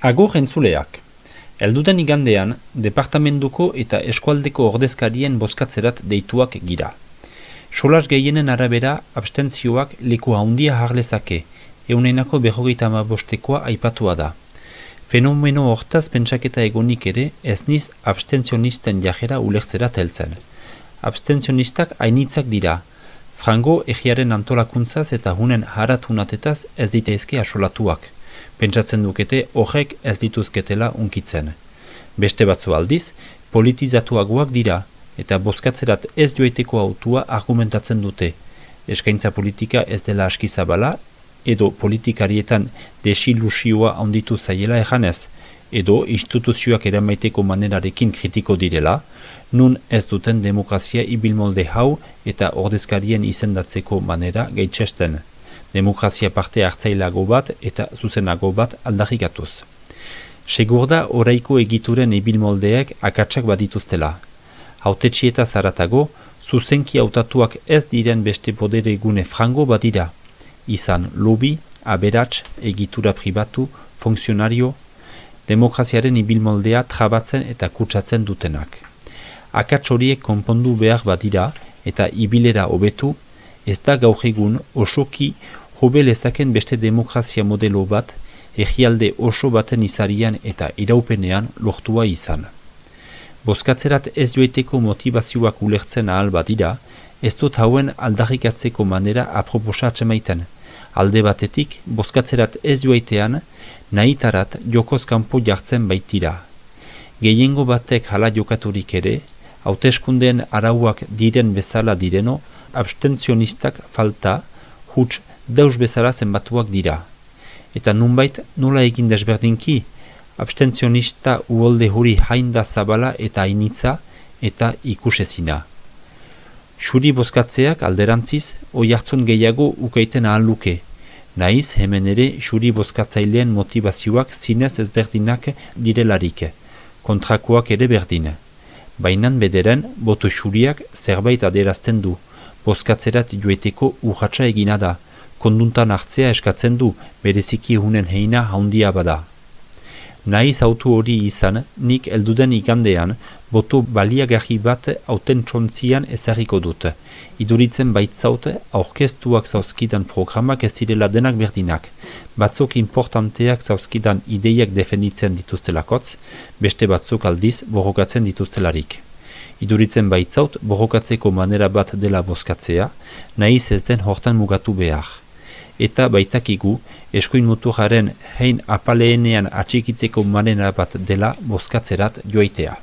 Agur entzuleak. Elduden igandean, departamentuko eta eskualdeko ordezkarien bozkatzerat deituak gira. Solas gehienen arabera abstentzioak leku handia harlezake, eunenako behogeita bostekoa aipatua da. Fenomeno hortaz pentsaketa egonik ere ez niz abstentzionisten jajera ulertzera teltzen. Abstentzionistak hainitzak dira, frango egiaren antolakuntzaz eta hunen haratunatetaz ez diteizke asolatuak pentsatzen dukete horrek ez dituzketela unkitzen. Beste batzu aldiz, politizatuagoak dira eta bozkatzerat ez joeteko autua argumentatzen dute. Eskaintza politika ez dela askizabala edo politikarietan desilusioa onditu zaiela ejanez, edo instituzioak eramaiteko manerarekin kritiko direla, nun ez duten demokrazia ibilmolde hau eta ordezkarien izendatzeko manera gaitxesten demokrazia parte hartzailago bat eta zuzenago bat aldarrikatuz. Segur da oraiko egituren ibilmoldeek akatsak badituztela. Hautetxieta zaratago, zuzenki hautatuak ez diren beste podere gune frango badira. Izan lobi, aberats, egitura pribatu, funksionario, demokraziaren ibilmoldea trabatzen eta kutsatzen dutenak. Akats horiek konpondu behar badira eta ibilera hobetu, ez da gaur egun osoki hobe lezaken beste demokrazia modelo bat egialde oso baten izarian eta iraupenean lortua izan. Bozkatzerat ez joeteko motivazioak ulertzen ahal badira, ez dut hauen aldarrikatzeko manera aproposa atsemaiten. Alde batetik, bozkatzerat ez joetean, nahitarat jokoz kanpo jartzen baitira. Gehiengo batek hala jokaturik ere, hauteskundeen arauak diren bezala direno, abstentzionistak falta, huts deus bezala zenbatuak dira. Eta nunbait nola egin desberdinki, abstentzionista uolde huri hainda zabala eta hainitza eta ikusezina. Xuri bozkatzeak alderantziz, oi hartzun gehiago ukaiten ahal luke. Naiz hemen ere xuri bozkatzailean motivazioak zinez ezberdinak direlarik, kontrakoak ere berdin. Bainan bederen, boto xuriak zerbait aderazten du, bozkatzerat joeteko urratsa egina da, konduntan hartzea eskatzen du bereziki hunen heina haundia bada. Naiz autu hori izan, nik elduden igandean, boto baliagarri bat hauten txontzian ezarriko dut. Iduritzen baitzaut, aurkeztuak zauzkidan programak ez direla denak berdinak. Batzuk importanteak zauzkidan ideiak defenditzen dituztelakotz, beste batzuk aldiz borrokatzen dituztelarik. Iduritzen baitzaut, borrokatzeko manera bat dela bozkatzea, nahiz ez den hortan mugatu behar eta baitakigu eskuin muturaren hein apaleenean atxikitzeko manera bat dela bozkatzerat joaitea.